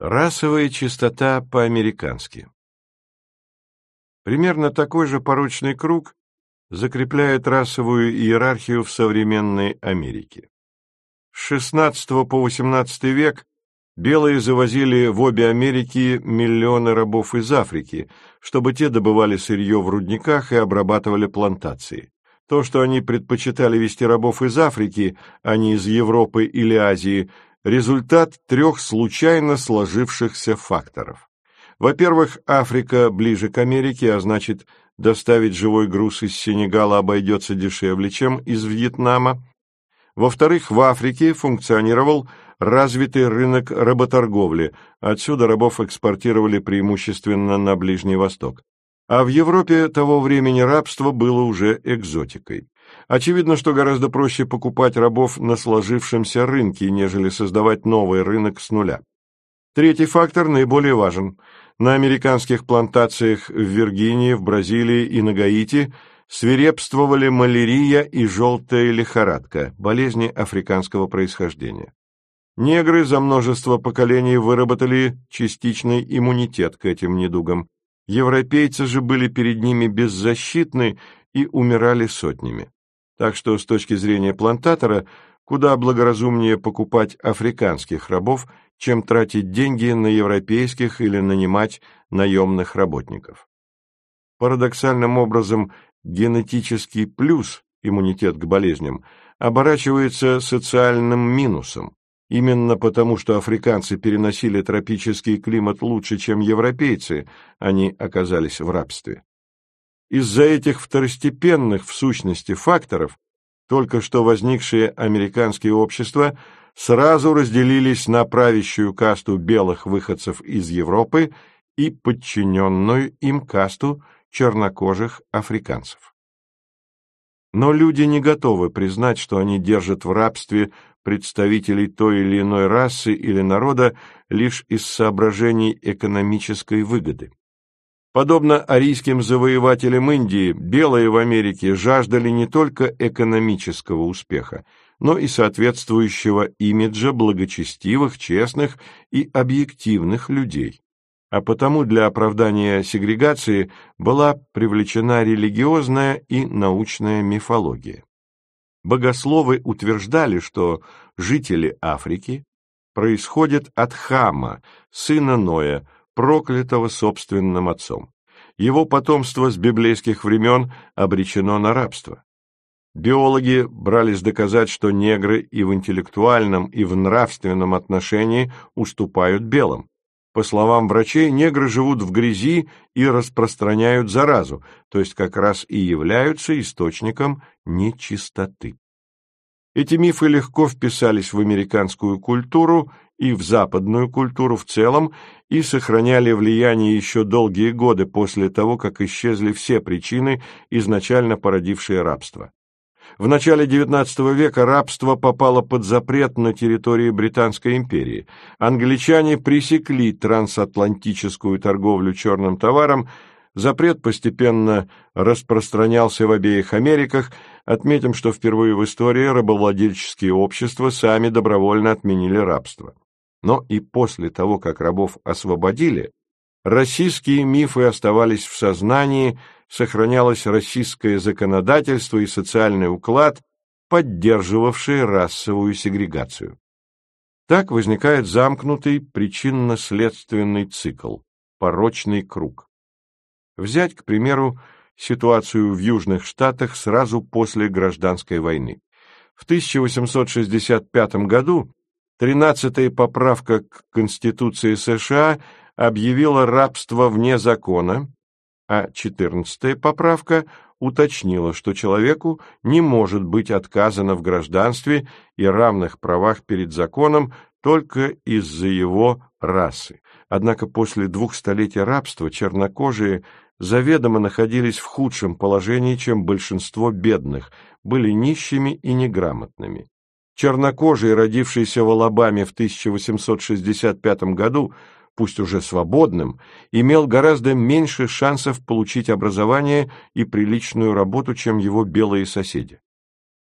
Расовая чистота по-американски Примерно такой же порочный круг закрепляет расовую иерархию в современной Америке. С XVI по XVIII век белые завозили в обе Америки миллионы рабов из Африки, чтобы те добывали сырье в рудниках и обрабатывали плантации. То, что они предпочитали вести рабов из Африки, а не из Европы или Азии – результат трех случайно сложившихся факторов. Во-первых, Африка ближе к Америке, а значит, доставить живой груз из Сенегала обойдется дешевле, чем из Вьетнама. Во-вторых, в Африке функционировал развитый рынок работорговли, отсюда рабов экспортировали преимущественно на Ближний Восток. А в Европе того времени рабство было уже экзотикой. Очевидно, что гораздо проще покупать рабов на сложившемся рынке, нежели создавать новый рынок с нуля. Третий фактор наиболее важен. На американских плантациях в Виргинии, в Бразилии и на Гаити свирепствовали малярия и желтая лихорадка, болезни африканского происхождения. Негры за множество поколений выработали частичный иммунитет к этим недугам. Европейцы же были перед ними беззащитны и умирали сотнями. Так что с точки зрения плантатора куда благоразумнее покупать африканских рабов, чем тратить деньги на европейских или нанимать наемных работников. Парадоксальным образом, генетический плюс, иммунитет к болезням, оборачивается социальным минусом, именно потому что африканцы переносили тропический климат лучше, чем европейцы, они оказались в рабстве. Из-за этих второстепенных, в сущности, факторов, только что возникшие американские общества сразу разделились на правящую касту белых выходцев из Европы и подчиненную им касту чернокожих африканцев. Но люди не готовы признать, что они держат в рабстве представителей той или иной расы или народа лишь из соображений экономической выгоды. Подобно арийским завоевателям Индии, белые в Америке жаждали не только экономического успеха, но и соответствующего имиджа благочестивых, честных и объективных людей. А потому для оправдания сегрегации была привлечена религиозная и научная мифология. Богословы утверждали, что жители Африки происходят от Хама, сына Ноя, проклятого собственным отцом. Его потомство с библейских времен обречено на рабство. Биологи брались доказать, что негры и в интеллектуальном, и в нравственном отношении уступают белым. По словам врачей, негры живут в грязи и распространяют заразу, то есть как раз и являются источником нечистоты. Эти мифы легко вписались в американскую культуру и в западную культуру в целом и сохраняли влияние еще долгие годы после того, как исчезли все причины, изначально породившие рабство. В начале XIX века рабство попало под запрет на территории Британской империи. Англичане пресекли трансатлантическую торговлю черным товаром, запрет постепенно распространялся в обеих Америках, отметим, что впервые в истории рабовладельческие общества сами добровольно отменили рабство. Но и после того, как рабов освободили, российские мифы оставались в сознании, сохранялось российское законодательство и социальный уклад, поддерживавшие расовую сегрегацию. Так возникает замкнутый причинно-следственный цикл, порочный круг. Взять, к примеру, ситуацию в Южных Штатах сразу после Гражданской войны. В 1865 году Тринадцатая поправка к Конституции США объявила рабство вне закона, а четырнадцатая поправка уточнила, что человеку не может быть отказано в гражданстве и равных правах перед законом только из-за его расы. Однако после двух столетий рабства чернокожие заведомо находились в худшем положении, чем большинство бедных, были нищими и неграмотными. Чернокожий, родившийся в Алабаме в 1865 году, пусть уже свободным, имел гораздо меньше шансов получить образование и приличную работу, чем его белые соседи.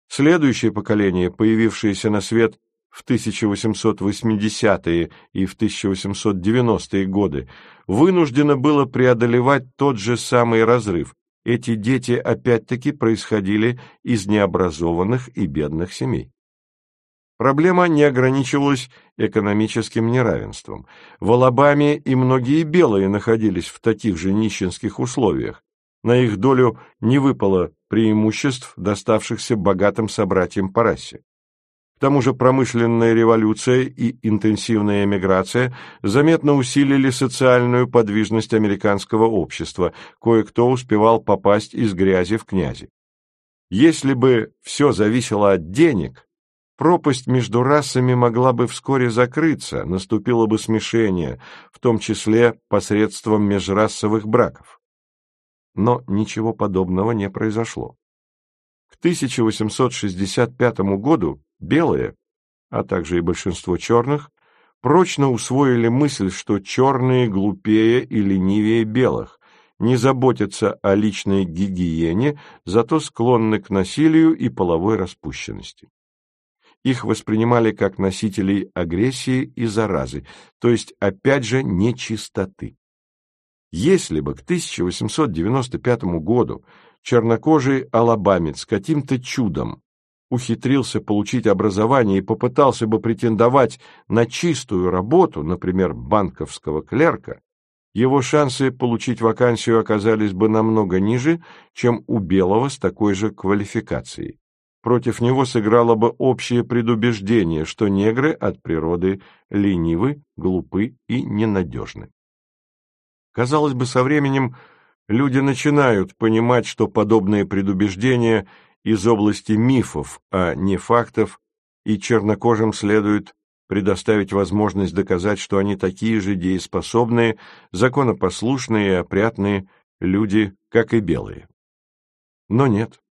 Следующее поколение, появившееся на свет в 1880-е и в 1890-е годы, вынуждено было преодолевать тот же самый разрыв. Эти дети опять-таки происходили из необразованных и бедных семей. Проблема не ограничивалась экономическим неравенством. В Алабаме и многие белые находились в таких же нищенских условиях. На их долю не выпало преимуществ, доставшихся богатым собратьям по расе. К тому же промышленная революция и интенсивная эмиграция заметно усилили социальную подвижность американского общества, кое-кто успевал попасть из грязи в князи. Если бы все зависело от денег, пропасть между расами могла бы вскоре закрыться, наступило бы смешение, в том числе посредством межрасовых браков. Но ничего подобного не произошло. К 1865 году Белые, а также и большинство черных, прочно усвоили мысль, что черные глупее и ленивее белых, не заботятся о личной гигиене, зато склонны к насилию и половой распущенности. Их воспринимали как носителей агрессии и заразы, то есть, опять же, нечистоты. Если бы к 1895 году чернокожий алабамец каким-то чудом ухитрился получить образование и попытался бы претендовать на чистую работу, например, банковского клерка, его шансы получить вакансию оказались бы намного ниже, чем у белого с такой же квалификацией. Против него сыграло бы общее предубеждение, что негры от природы ленивы, глупы и ненадежны. Казалось бы, со временем люди начинают понимать, что подобные предубеждения – из области мифов, а не фактов, и чернокожим следует предоставить возможность доказать, что они такие же дееспособные, законопослушные и опрятные люди, как и белые. Но нет.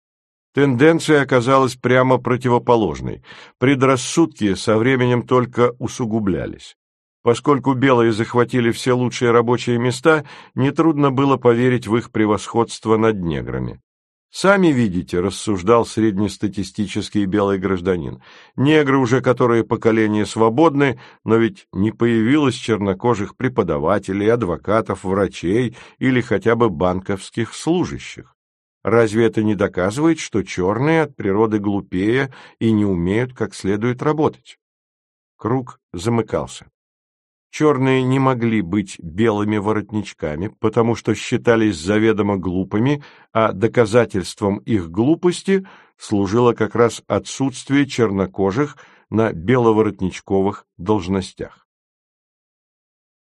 Тенденция оказалась прямо противоположной. Предрассудки со временем только усугублялись. Поскольку белые захватили все лучшие рабочие места, нетрудно было поверить в их превосходство над неграми. Сами видите, рассуждал среднестатистический белый гражданин. Негры уже которые поколение свободны, но ведь не появилось чернокожих преподавателей, адвокатов, врачей или хотя бы банковских служащих. Разве это не доказывает, что черные от природы глупее и не умеют как следует работать? Круг замыкался. Черные не могли быть белыми воротничками, потому что считались заведомо глупыми, а доказательством их глупости служило как раз отсутствие чернокожих на беловоротничковых должностях.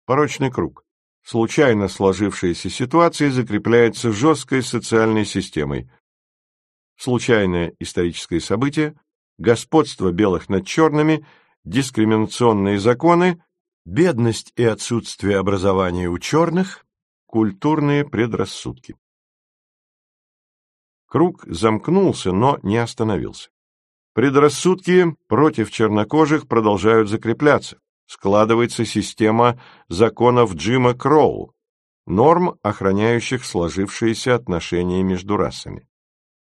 Порочный круг. Случайно сложившаяся ситуация закрепляется жесткой социальной системой. Случайное историческое событие, господство белых над черными, дискриминационные законы Бедность и отсутствие образования у черных – культурные предрассудки. Круг замкнулся, но не остановился. Предрассудки против чернокожих продолжают закрепляться. Складывается система законов Джима Кроу, норм, охраняющих сложившиеся отношения между расами.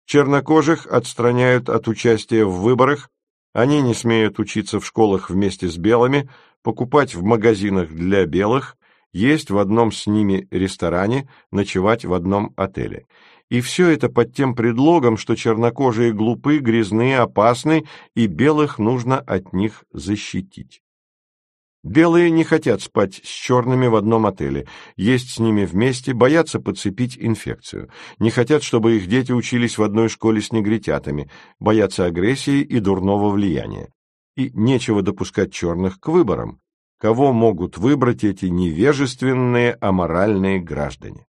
Чернокожих отстраняют от участия в выборах, они не смеют учиться в школах вместе с белыми, покупать в магазинах для белых, есть в одном с ними ресторане, ночевать в одном отеле. И все это под тем предлогом, что чернокожие глупы, грязны, опасны, и белых нужно от них защитить. Белые не хотят спать с черными в одном отеле, есть с ними вместе, боятся подцепить инфекцию. Не хотят, чтобы их дети учились в одной школе с негритятами, боятся агрессии и дурного влияния и нечего допускать черных к выборам. Кого могут выбрать эти невежественные, аморальные граждане?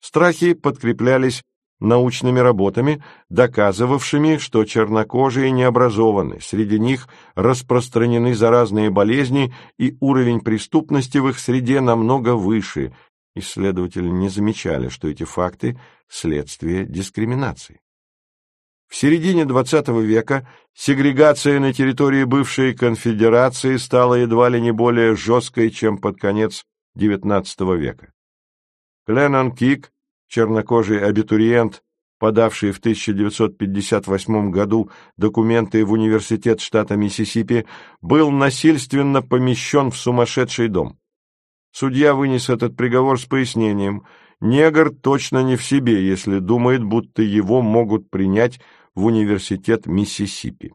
Страхи подкреплялись научными работами, доказывавшими, что чернокожие не образованы, среди них распространены заразные болезни и уровень преступности в их среде намного выше. Исследователи не замечали, что эти факты – следствие дискриминации. В середине XX века сегрегация на территории бывшей конфедерации стала едва ли не более жесткой, чем под конец XIX века. Кленнон Кик, чернокожий абитуриент, подавший в 1958 году документы в университет штата Миссисипи, был насильственно помещен в сумасшедший дом. Судья вынес этот приговор с пояснением «Негр точно не в себе, если думает, будто его могут принять в университет Миссисипи».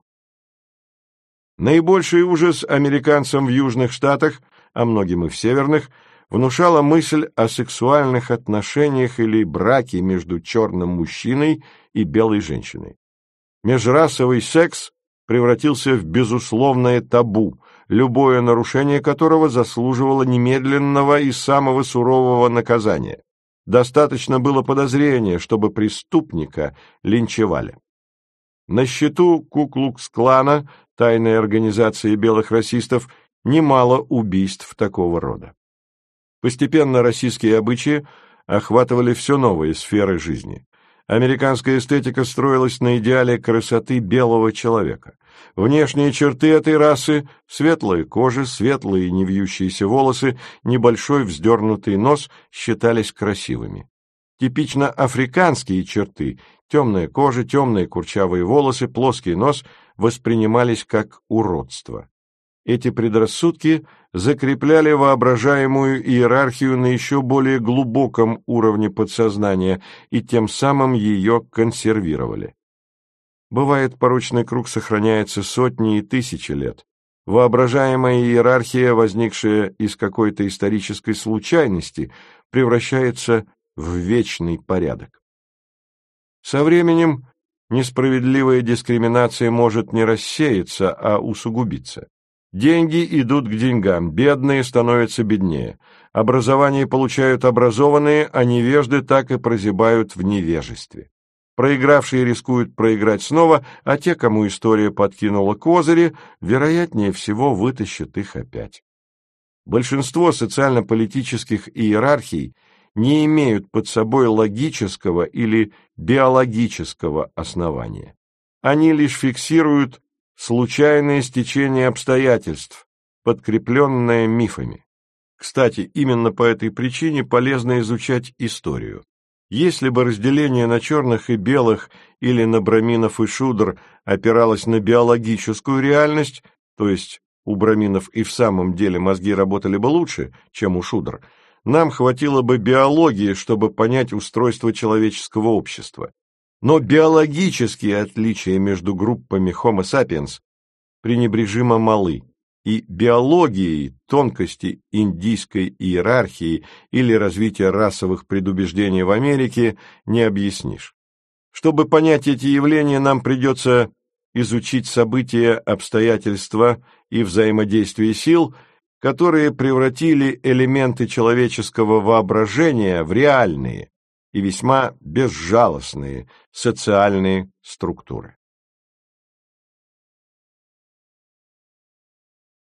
Наибольший ужас американцам в Южных Штатах, а многим и в Северных, внушала мысль о сексуальных отношениях или браке между черным мужчиной и белой женщиной. Межрасовый секс превратился в безусловное табу, любое нарушение которого заслуживало немедленного и самого сурового наказания. Достаточно было подозрения, чтобы преступника линчевали. На счету Куклукс-клана тайной организации белых расистов, немало убийств такого рода. Постепенно российские обычаи охватывали все новые сферы жизни. Американская эстетика строилась на идеале красоты белого человека. Внешние черты этой расы – светлая кожа, светлые невьющиеся волосы, небольшой вздернутый нос – считались красивыми. Типично африканские черты – темная кожа, темные курчавые волосы, плоский нос – воспринимались как уродство. Эти предрассудки закрепляли воображаемую иерархию на еще более глубоком уровне подсознания и тем самым ее консервировали. Бывает, порочный круг сохраняется сотни и тысячи лет. Воображаемая иерархия, возникшая из какой-то исторической случайности, превращается в вечный порядок. Со временем несправедливая дискриминация может не рассеяться, а усугубиться. Деньги идут к деньгам, бедные становятся беднее. Образование получают образованные, а невежды так и прозябают в невежестве. Проигравшие рискуют проиграть снова, а те, кому история подкинула козыри, вероятнее всего вытащат их опять. Большинство социально-политических иерархий не имеют под собой логического или биологического основания. Они лишь фиксируют случайное стечение обстоятельств, подкрепленное мифами. Кстати, именно по этой причине полезно изучать историю. Если бы разделение на черных и белых или на браминов и шудр опиралось на биологическую реальность, то есть у браминов и в самом деле мозги работали бы лучше, чем у шудр, нам хватило бы биологии, чтобы понять устройство человеческого общества. Но биологические отличия между группами Homo sapiens пренебрежимо малы, и биологией тонкости индийской иерархии или развития расовых предубеждений в Америке не объяснишь. Чтобы понять эти явления, нам придется изучить события, обстоятельства и взаимодействие сил – которые превратили элементы человеческого воображения в реальные и весьма безжалостные социальные структуры.